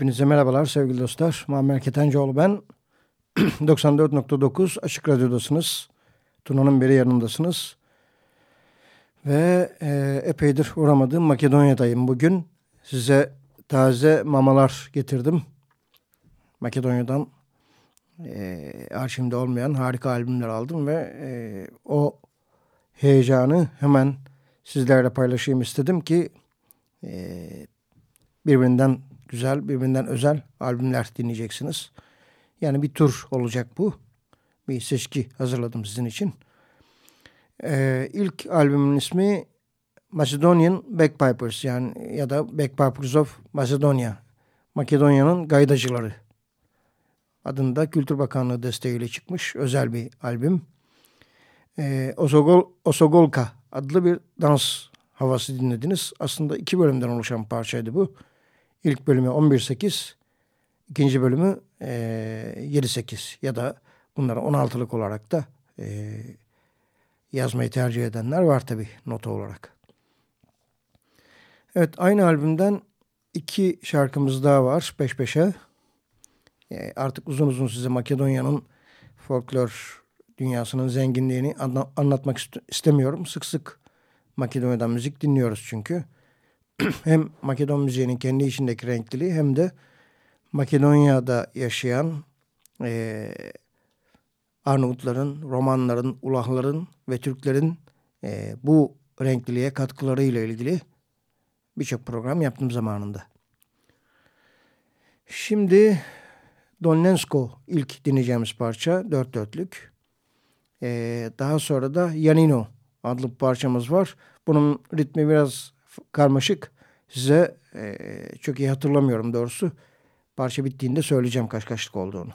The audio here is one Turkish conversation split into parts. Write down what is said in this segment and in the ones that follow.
Hepinize merhabalar sevgili dostlar. Muammer Ketencoğlu ben. 94.9 Açık Radyo'dasınız. Tuna'nın beri yanındasınız. Ve e, epeydir uğramadığım Makedonya'dayım bugün. Size taze mamalar getirdim. Makedonya'dan e, arşivimde olmayan harika albümler aldım ve e, o heyecanı hemen sizlerle paylaşayım istedim ki e, birbirinden güzel, birbirinden özel albümler dinleyeceksiniz. Yani bir tur olacak bu. Bir seçki hazırladım sizin için. Ee, ilk albümün ismi Macedonian Bagpipers yani ya da Bagpipers of Macedonia. Makedonya'nın gaydacıları adında Kültür Bakanlığı desteğiyle çıkmış özel bir albüm. Ee, Osogol, Osogolka adlı bir dans havası dinlediniz. Aslında iki bölümden oluşan parçaydı bu. İlk bölümü 11-8, ikinci bölümü e, 7-8 ya da bunları 16'lık olarak da e, yazmayı tercih edenler var tabi nota olarak. Evet aynı albümden iki şarkımız daha var peş peşe. E, artık uzun uzun size Makedonya'nın folklor dünyasının zenginliğini anla anlatmak ist istemiyorum. Sık sık Makedonya'dan müzik dinliyoruz çünkü. hem Makedon müziğinin kendi içindeki renkliliği hem de Makedonya'da yaşayan e, Arnavutların, Romanların, Ulahların ve Türklerin e, bu renkliliğe katkılarıyla ilgili birçok program yaptım zamanında. Şimdi Donensko ilk dinleyeceğimiz parça dört dörtlük. Ee, daha sonra da Yanino adlı parçamız var. Bunun ritmi biraz karmaşık. Size e, çok iyi hatırlamıyorum doğrusu. Parça bittiğinde söyleyeceğim kaç kaçlık olduğunu.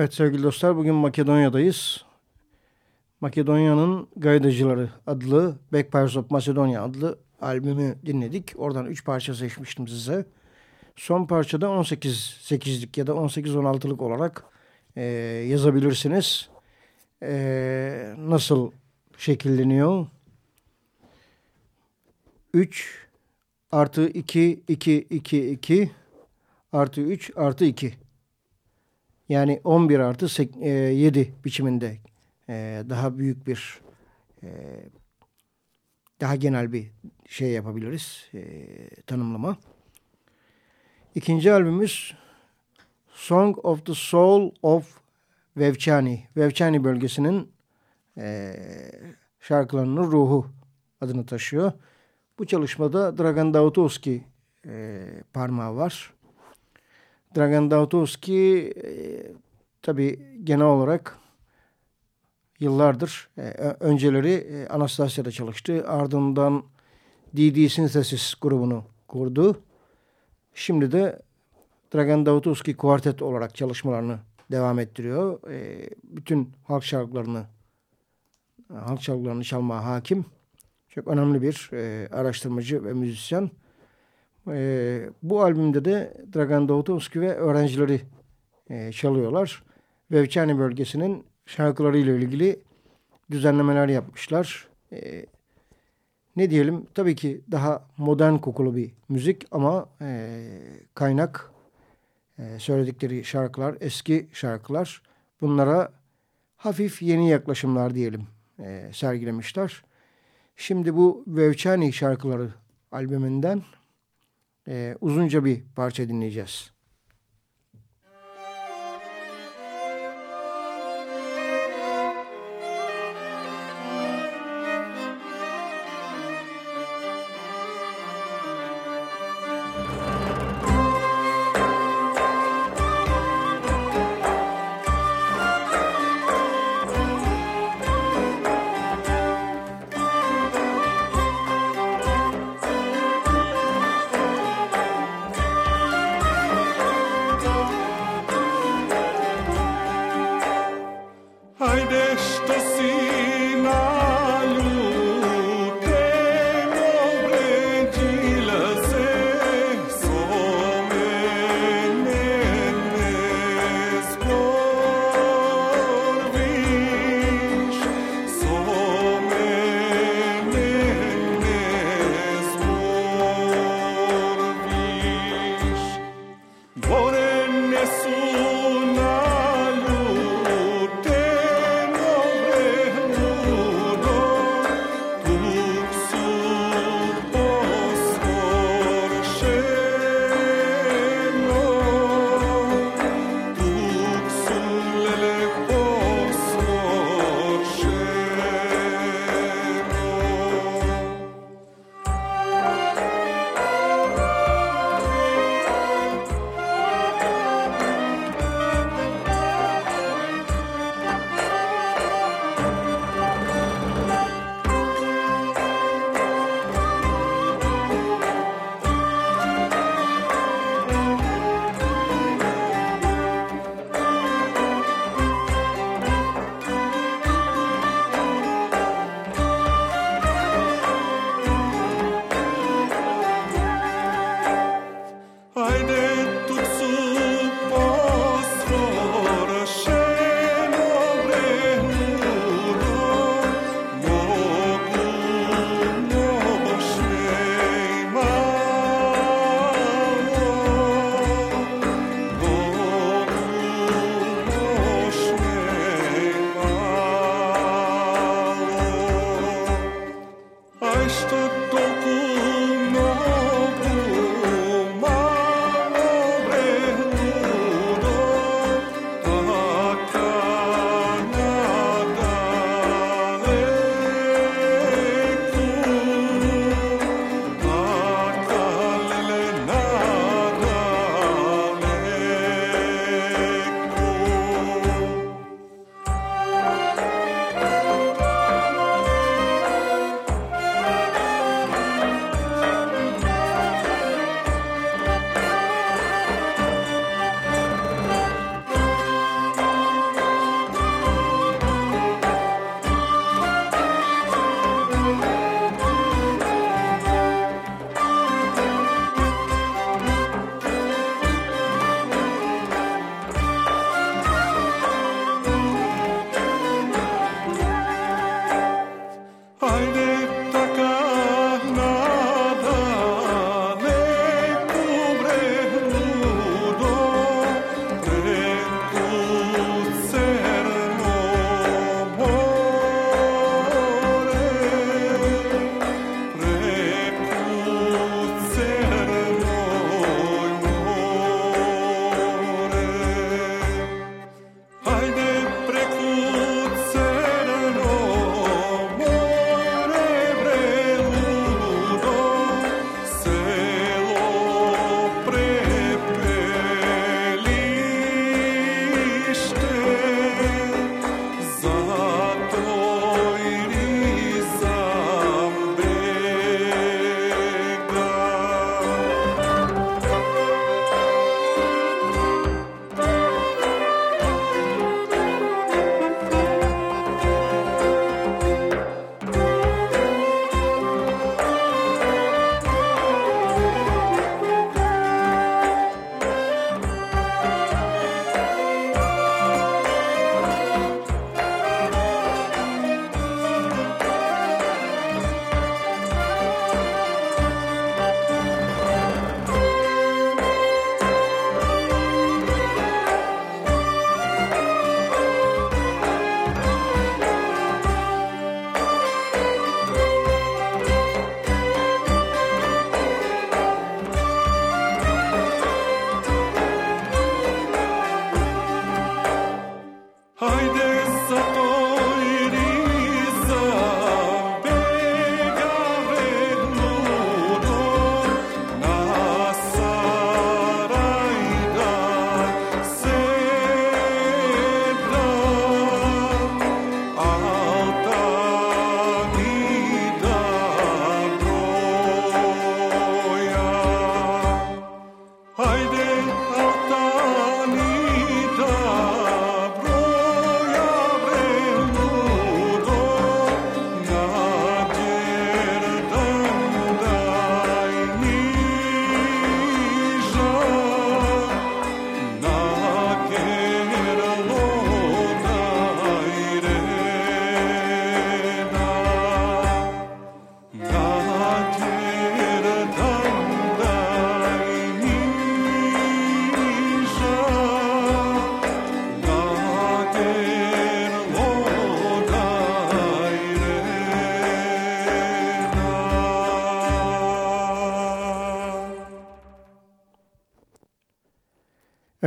Evet sevgili dostlar bugün Makedonya'dayız. Makedonya'nın Gaydacıları adlı Backpires of Macedonia adlı albümü dinledik. Oradan 3 parça seçmiştim size. Son parçada 18-8'lik ya da 18-16'lık olarak e, yazabilirsiniz. E, nasıl şekilleniyor? 3 artı 2, 2, 2, 2 artı 3 artı 2. Yani 11 artı 7 e, biçiminde e, daha büyük bir e, daha genel bir şey yapabiliriz tanımlama. İkinci albümümüz Song of the Soul of Vevçani. Vevçani bölgesinin şarkılarının ruhu adını taşıyor. Bu çalışmada Dragan Dautovski parmağı var. Dragan Dautovski e, tabi genel olarak yıllardır e, önceleri e, Anastasya'da çalıştı. Ardından DD Synthesis grubunu kurdu. Şimdi de Dragan Dautovski kuartet olarak çalışmalarını devam ettiriyor. E, bütün halk şarkılarını halk şarkılarını çalmaya hakim. Çok önemli bir e, araştırmacı ve müzisyen. E, bu albümde de Dragan Dautovski ve öğrencileri e, çalıyorlar. Vevçani bölgesinin şarkılarıyla ilgili düzenlemeler yapmışlar. E, ne diyelim tabii ki daha modern kokulu bir müzik ama e, kaynak e, söyledikleri şarkılar eski şarkılar. Bunlara hafif yeni yaklaşımlar diyelim e, sergilemişler. Şimdi bu Vevçani şarkıları albümünden e, uzunca bir parça dinleyeceğiz. nessun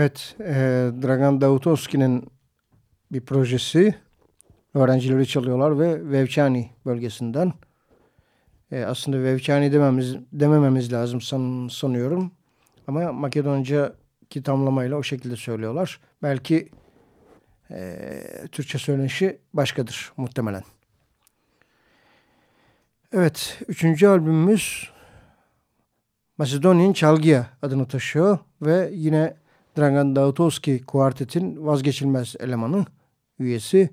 Evet, e, Dragan Davutovski'nin bir projesi. Öğrencileri çalıyorlar ve Vevçani bölgesinden. E, aslında Vevçani dememiz, demememiz lazım san, sanıyorum. Ama Makedonca kitamlamayla o şekilde söylüyorlar. Belki e, Türkçe söylenişi başkadır muhtemelen. Evet, üçüncü albümümüz Macedonian Çalgıya adını taşıyor ve yine Dragan Dautovski kuartetin vazgeçilmez elemanı, üyesi,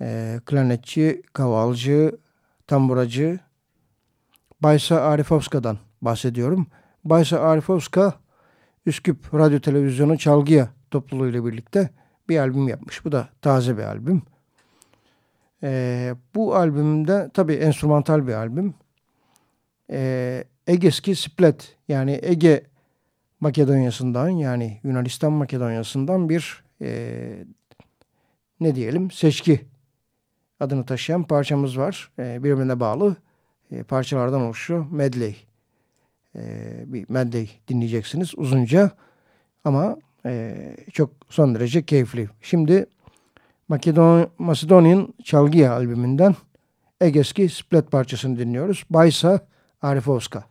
e, klarnetçi, kavalcı, tamburacı Baysa Arifovska'dan bahsediyorum. Baysa Arifovska, Üsküp Radyo Televizyonu Çalgıya topluluğuyla birlikte bir albüm yapmış. Bu da taze bir albüm. E, bu albümde tabii enstrümantal bir albüm. E, Egeski Splet yani Ege Makedonya'sından yani Yunanistan Makedonya'sından bir e, ne diyelim seçki adını taşıyan parçamız var. E, birbirine bağlı e, parçalardan oluşuyor. Medley. E, bir medley dinleyeceksiniz uzunca ama e, çok son derece keyifli. Şimdi Makedon Macedonian Çalgıya albümünden Egeski Split parçasını dinliyoruz. Baysa Arifovska.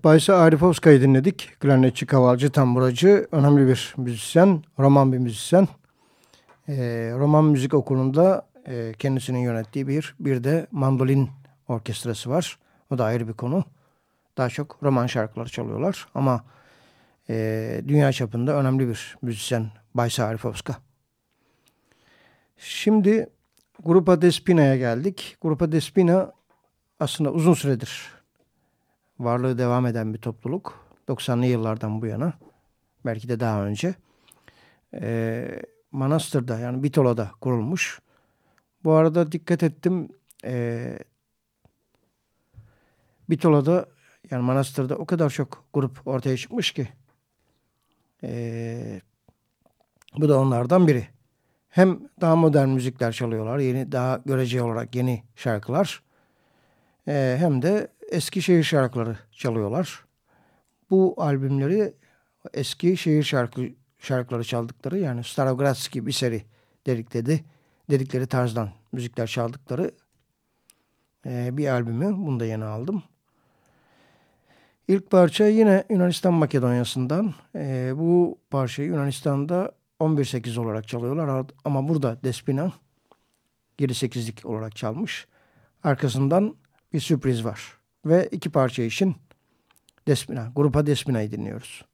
Evet Baysa Arifovska'yı dinledik. Klarnetçi, kavalcı, tamburacı, önemli bir müzisyen, roman bir müzisyen. Ee, roman müzik okulunda e, kendisinin yönettiği bir bir de mandolin orkestrası var. O da ayrı bir konu. Daha çok roman şarkıları çalıyorlar ama e, dünya çapında önemli bir müzisyen Baysa Arifovska. Şimdi Grupa Despina'ya geldik. Grupa Despina aslında uzun süredir varlığı devam eden bir topluluk. 90'lı yıllardan bu yana. Belki de daha önce. Ee, Manastır'da yani Bitola'da kurulmuş. Bu arada dikkat ettim. E, Bitola'da yani Manastır'da o kadar çok grup ortaya çıkmış ki. E, bu da onlardan biri. Hem daha modern müzikler çalıyorlar. Yeni daha görece olarak yeni şarkılar. E, hem de eski şehir şarkıları çalıyorlar. Bu albümleri eski şehir şarkı şarkıları çaldıkları yani Starogradski bir seri dedik dedi. Dedikleri tarzdan müzikler çaldıkları e, bir albümü. Bunu da yeni aldım. İlk parça yine Yunanistan Makedonya'sından. E, bu parçayı Yunanistan'da 11-8 olarak çalıyorlar ama burada Despina 7-8'lik olarak çalmış. Arkasından bir sürpriz var. Ve iki parça için Despina, grupa Despina'yı dinliyoruz.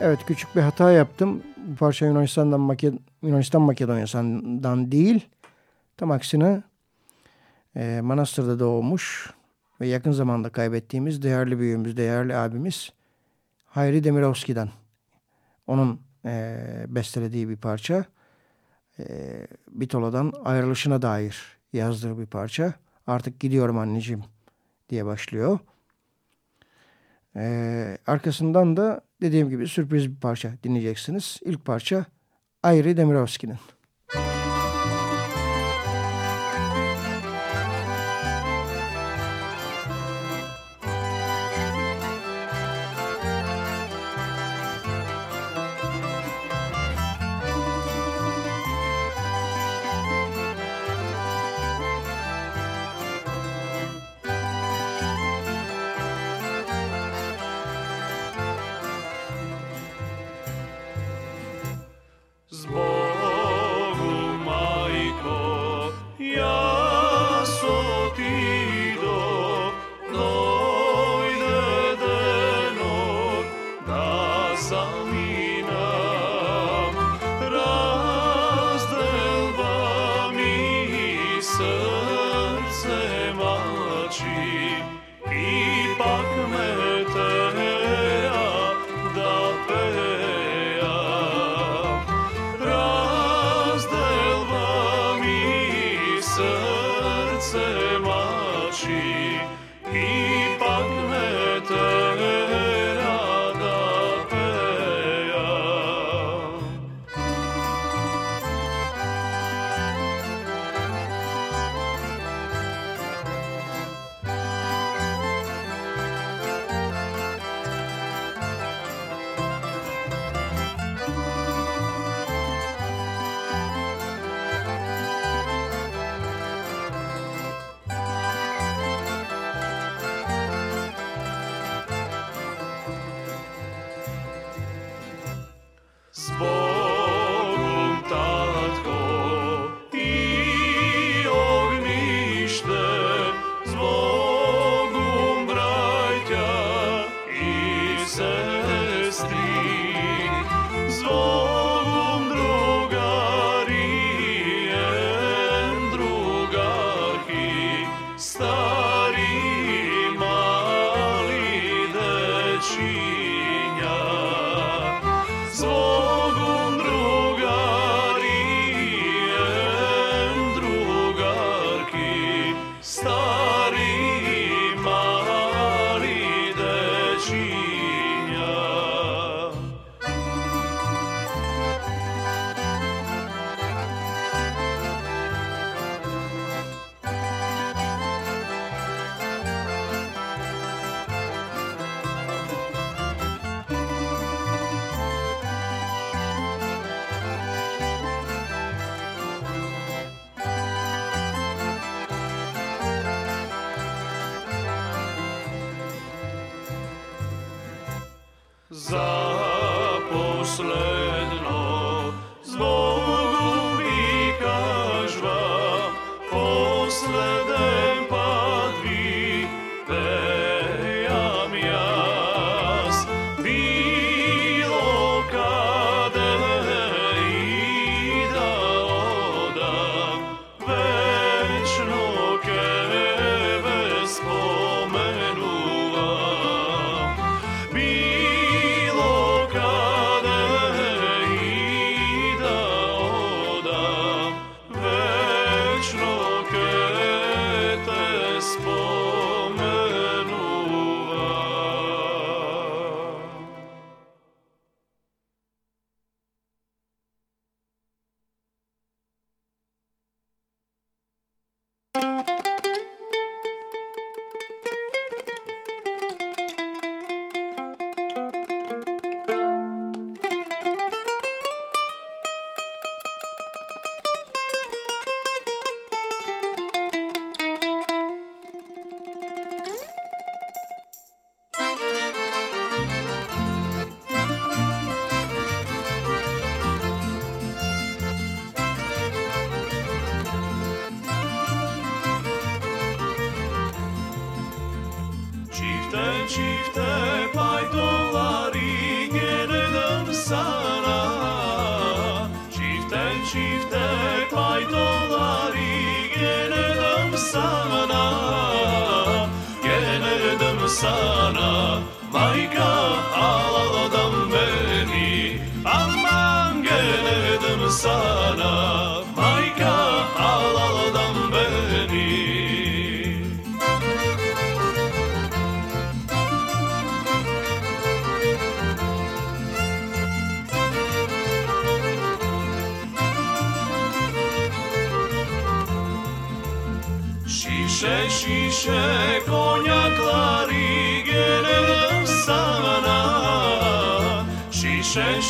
Evet küçük bir hata yaptım. Bu parça Yunanistan'dan Maked Yunanistan Makedonya'sından değil. Tam aksine e, Manastır'da doğmuş ve yakın zamanda kaybettiğimiz değerli büyüğümüz, değerli abimiz Hayri Demirovski'den. Onun e, bestelediği bir parça. E, Bitola'dan ayrılışına dair yazdığı bir parça. Artık gidiyorum anneciğim diye başlıyor. E, arkasından da dediğim gibi sürpriz bir parça dinleyeceksiniz. İlk parça Ayri Demirovski'nin.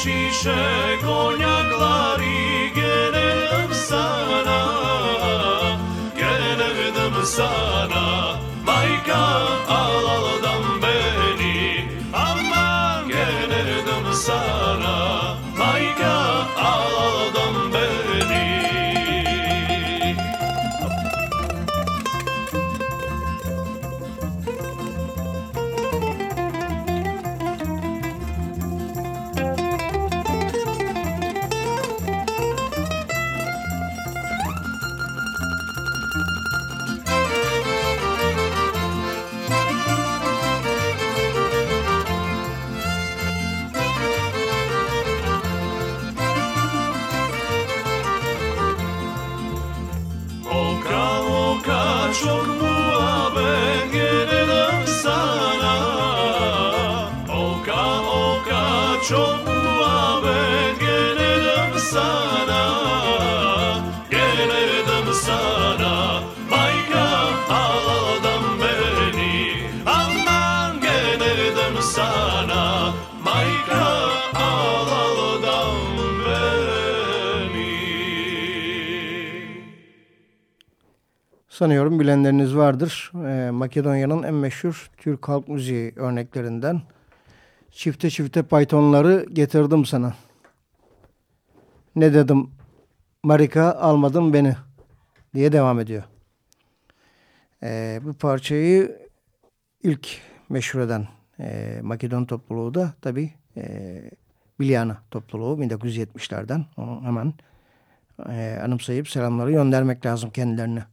Şişe konyakları gelirim sana. Gelirdim sana Sanıyorum bilenleriniz vardır. Ee, Makedonya'nın en meşhur Türk halk müziği örneklerinden. Çifte çifte paytonları getirdim sana. Ne dedim? Marika almadın beni diye devam ediyor. Ee, bu parçayı ilk meşhur eden e, Makedon topluluğu da tabii e, Bilyana topluluğu 1970'lerden. Onu hemen e, anımsayıp selamları göndermek lazım kendilerine.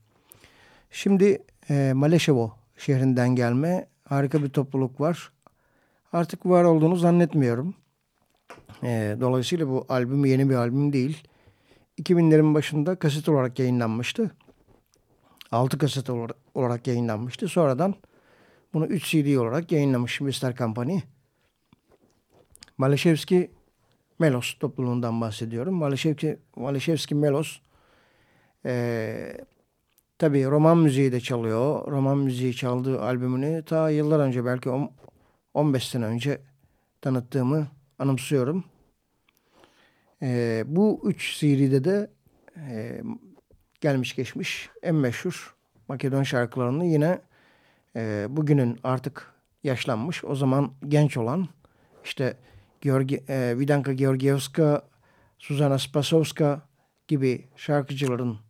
Şimdi e, Maleşevo şehrinden gelme harika bir topluluk var. Artık var olduğunu zannetmiyorum. E, dolayısıyla bu albüm yeni bir albüm değil. 2000'lerin başında kaset olarak yayınlanmıştı. 6 kaset olarak, yayınlanmıştı. Sonradan bunu 3 CD olarak yayınlamış Mr. Company. Maleševski Melos topluluğundan bahsediyorum. Maleševski, Maleševski Melos e, Tabii roman müziği de çalıyor. Roman müziği çaldığı albümünü ta yıllar önce belki 15 sene önce tanıttığımı anımsıyorum. Ee, bu üç CD'de de e, gelmiş geçmiş en meşhur Makedon şarkılarını yine e, bugünün artık yaşlanmış o zaman genç olan işte Georgi, e, Vidanka Georgievska, Suzana Spasovska gibi şarkıcıların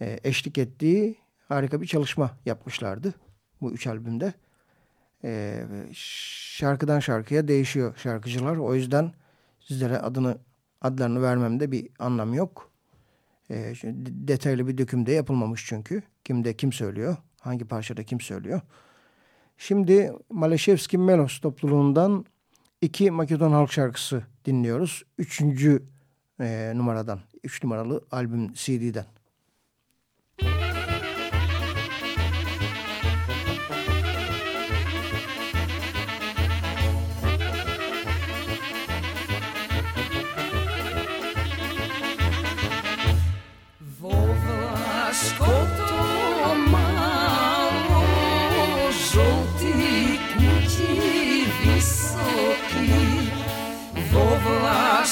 e, eşlik ettiği harika bir çalışma yapmışlardı bu üç albümde. E, şarkıdan şarkıya değişiyor şarkıcılar. O yüzden sizlere adını adlarını vermemde bir anlam yok. E, detaylı bir dökümde yapılmamış çünkü. Kimde kim söylüyor, hangi parçada kim söylüyor. Şimdi Maleşevski Melos topluluğundan iki Makedon halk şarkısı dinliyoruz. Üçüncü e, numaradan, üç numaralı albüm CD'den.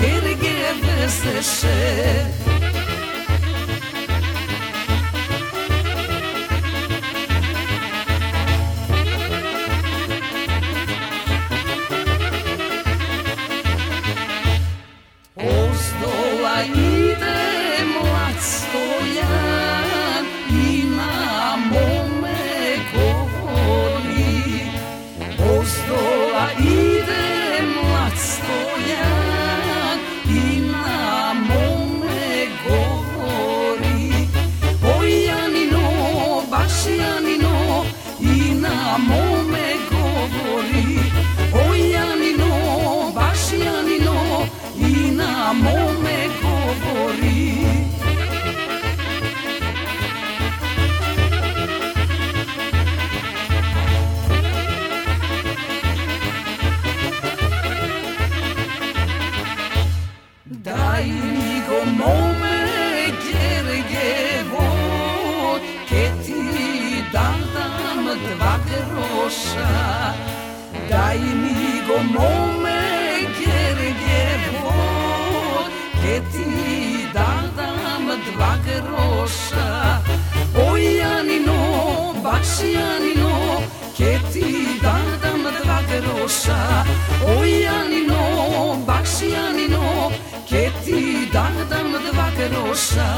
geri gevesleşe موم گرگفون که تی دادم دلگ روشا اویانی نو بخشیانی نو که تی دادم دلگ روشا اویانی نو بخشیانی نو که تی دادم دلگ روشا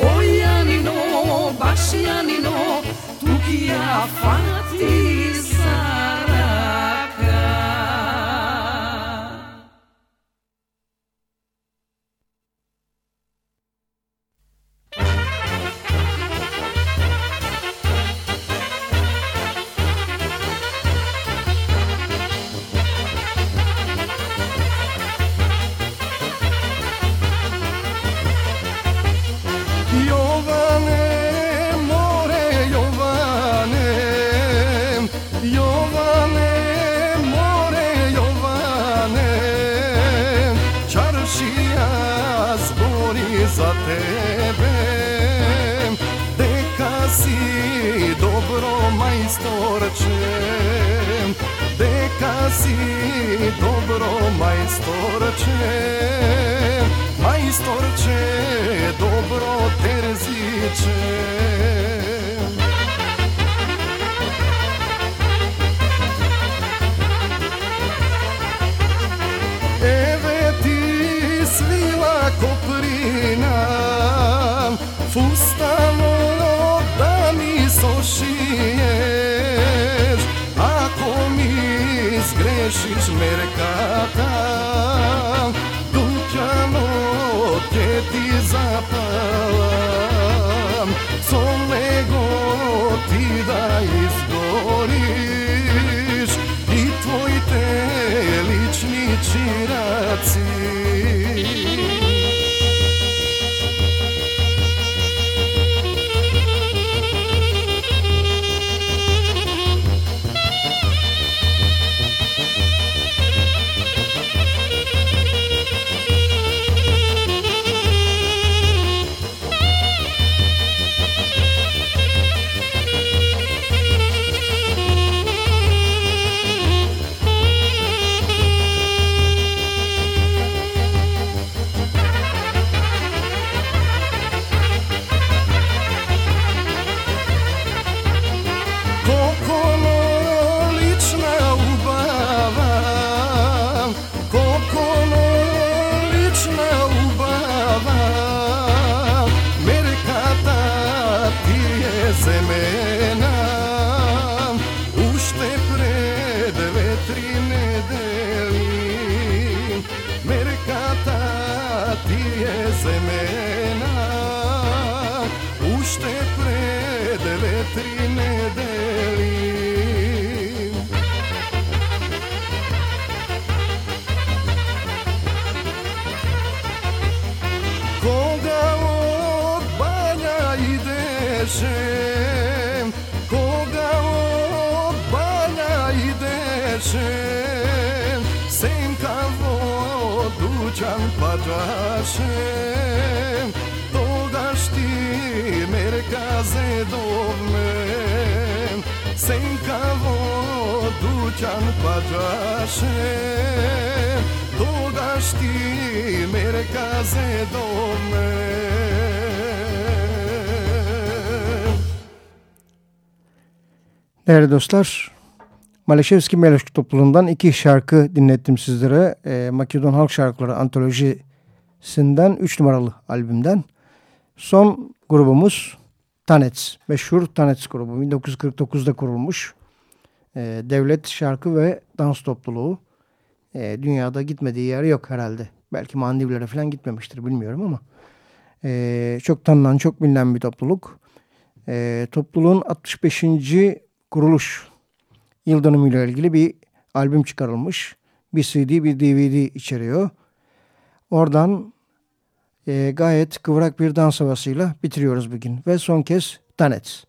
Oiani no, Bashiani no, Tukia Fatisa. Si dobro majstorče Deka si dobro majstorče Majstorče dobro terziče she's Hashem Dogashti merkaze dovmen Sen kavod dućan pađašem Dogashti merkaze dovmen Değerli dostlar, Maleşevski Meloşki topluluğundan iki şarkı dinlettim sizlere. Ee, Makedon Halk Şarkıları Antoloji sinden 3 numaralı albümden. Son grubumuz Tanets. Meşhur Tanets grubu. 1949'da kurulmuş. E, devlet şarkı ve dans topluluğu. E, dünyada gitmediği yer yok herhalde. Belki Maldivlere falan gitmemiştir bilmiyorum ama. E, çok tanınan, çok bilinen bir topluluk. E, topluluğun 65. kuruluş yıl dönümüyle ilgili bir albüm çıkarılmış. Bir CD, bir DVD içeriyor. Oradan e, gayet kıvrak bir dans havasıyla bitiriyoruz bugün. Ve son kez Tanets.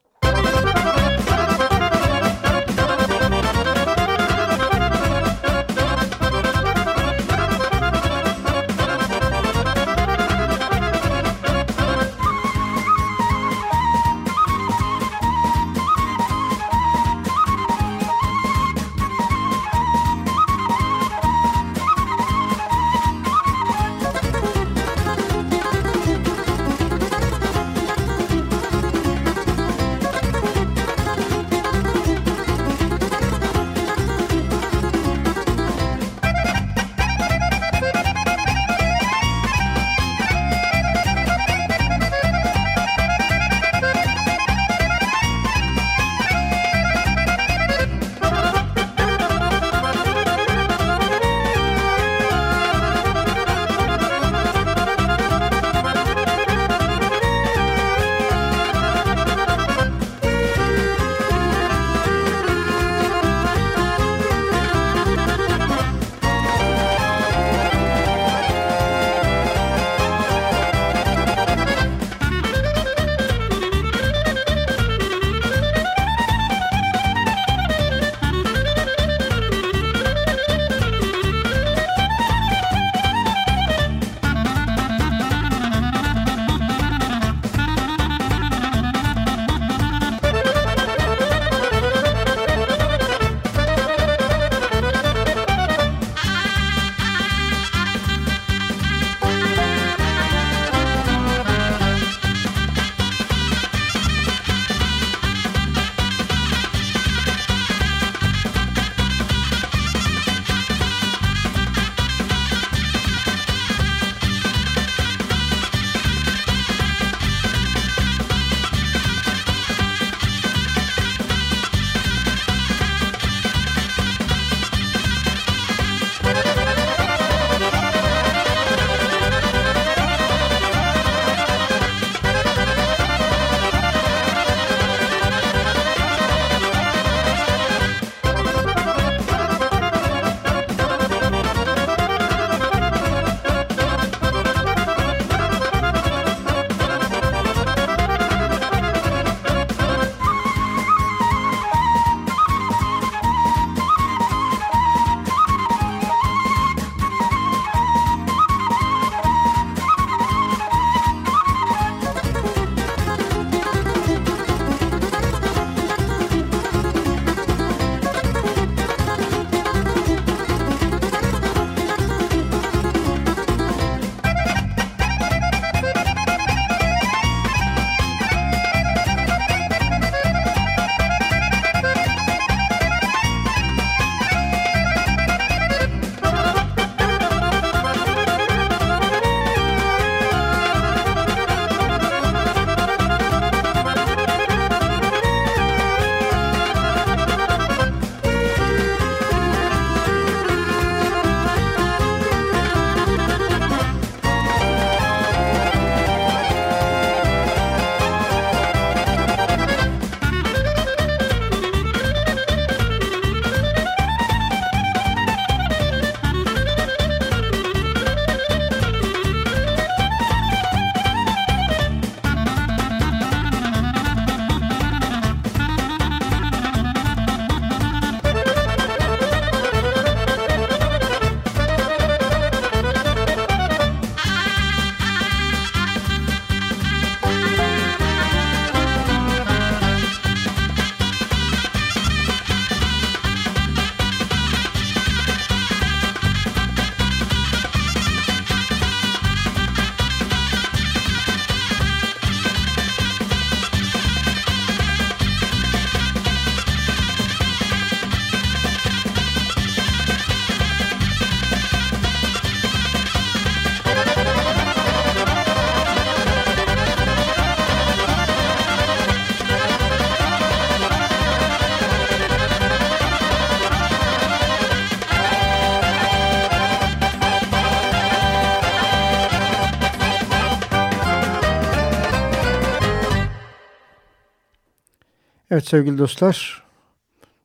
Evet sevgili dostlar,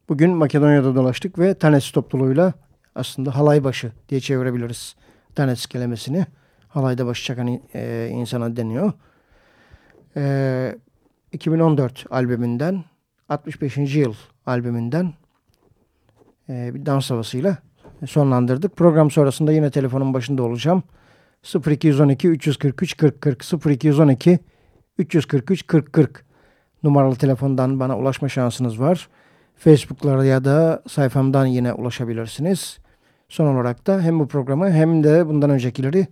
bugün Makedonya'da dolaştık ve Tanesi topluluğuyla aslında halaybaşı diye çevirebiliriz. Tanesi kelimesini halayda başı çakan e, insana deniyor. E, 2014 albümünden 65. yıl albümünden e, bir dans havasıyla sonlandırdık. Program sonrasında yine telefonun başında olacağım. 0212 343 40 40 0212 343 40 40 numaralı telefondan bana ulaşma şansınız var. Facebook'lara ya da sayfamdan yine ulaşabilirsiniz. Son olarak da hem bu programı hem de bundan öncekileri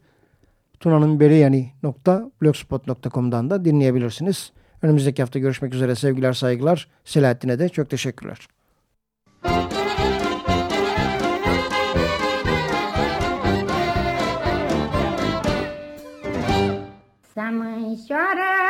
tunanınberiyani.blogspot.com'dan da dinleyebilirsiniz. Önümüzdeki hafta görüşmek üzere sevgiler saygılar. Selahattin'e de çok teşekkürler. Să mânșoară